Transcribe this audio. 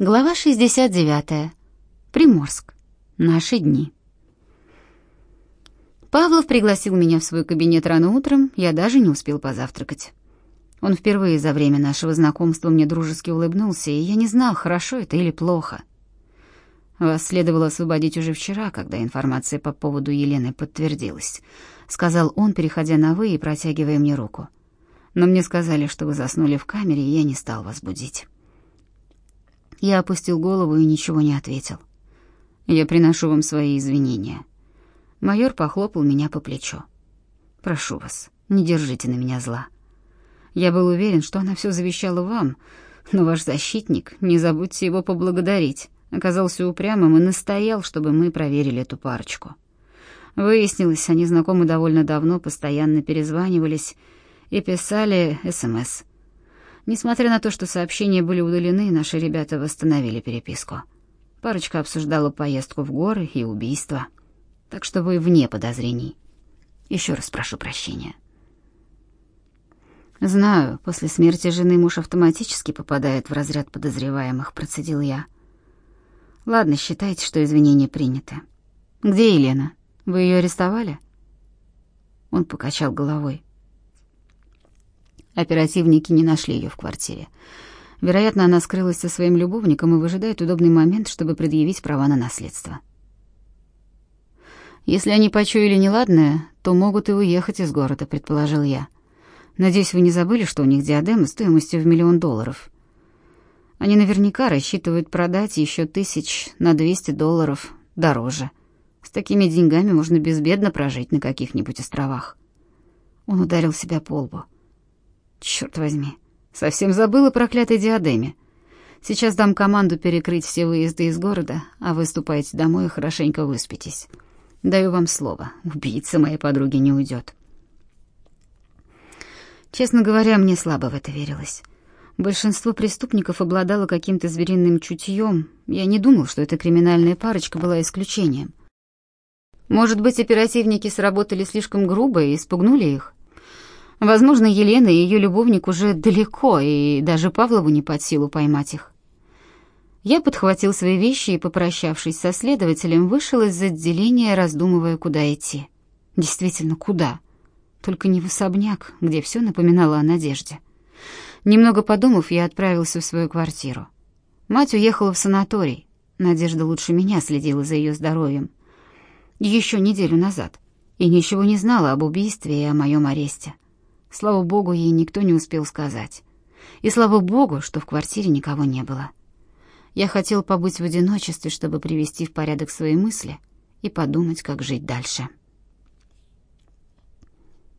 Глава 69. Приморск. Наши дни. Павлов пригласил меня в свой кабинет рано утром, я даже не успел позавтракать. Он впервые за время нашего знакомства мне дружески улыбнулся, и я не знал, хорошо это или плохо. Вас следовало освободить уже вчера, когда информация по поводу Елены подтвердилась, сказал он, переходя на вы и протягивая мне руку. Но мне сказали, что вы заснули в камере, и я не стал вас будить. Я опустил голову и ничего не ответил. Я приношу вам свои извинения. Майор похлопал меня по плечу. Прошу вас, не держите на меня зла. Я был уверен, что она все завещала вам, но ваш защитник, не забудьте его поблагодарить, оказался упрямым и настоял, чтобы мы проверили эту парочку. Выяснилось, они знакомы довольно давно, постоянно перезванивались и писали СМС. Несмотря на то, что сообщения были удалены, наши ребята восстановили переписку. Парочка обсуждала поездку в горы и убийство. Так что вы вне подозрений. Еще раз прошу прощения. Знаю, после смерти жены муж автоматически попадает в разряд подозреваемых, процедил я. Ладно, считайте, что извинения приняты. Где Елена? Вы ее арестовали? Он покачал головой. Оперативники не нашли ее в квартире. Вероятно, она скрылась со своим любовником и выжидает удобный момент, чтобы предъявить права на наследство. Если они почуяли неладное, то могут и уехать из города, предположил я. Надеюсь, вы не забыли, что у них диадема стоимостью в миллион долларов. Они наверняка рассчитывают продать еще тысяч на 200 долларов дороже. С такими деньгами можно безбедно прожить на каких-нибудь островах. Он ударил себя по лбу. Черт возьми, совсем забыла про проклятой диадеме. Сейчас дам команду перекрыть все выезды из города, а вы ступайте домой и хорошенько выспитесь. Даю вам слово, убийца моей подруги не уйдет. Честно говоря, мне слабо в это верилось. Большинство преступников обладало каким-то звериным чутьем. Я не думал, что эта криминальная парочка была исключением. Может быть, оперативники сработали слишком грубо и испугнули их? Возможно, Елена и ее любовник уже далеко, и даже Павлову не под силу поймать их. Я подхватил свои вещи и, попрощавшись со следователем, вышел из отделения, раздумывая, куда идти. Действительно, куда? Только не в особняк, где все напоминало о надежде. Немного подумав, я отправился в свою квартиру. Мать уехала в санаторий. Надежда лучше меня следила за ее здоровьем. Еще неделю назад. И ничего не знала об убийстве и о моем аресте. Слава богу, ей никто не успел сказать. И слава богу, что в квартире никого не было. Я хотел побыть в одиночестве, чтобы привести в порядок свои мысли и подумать, как жить дальше.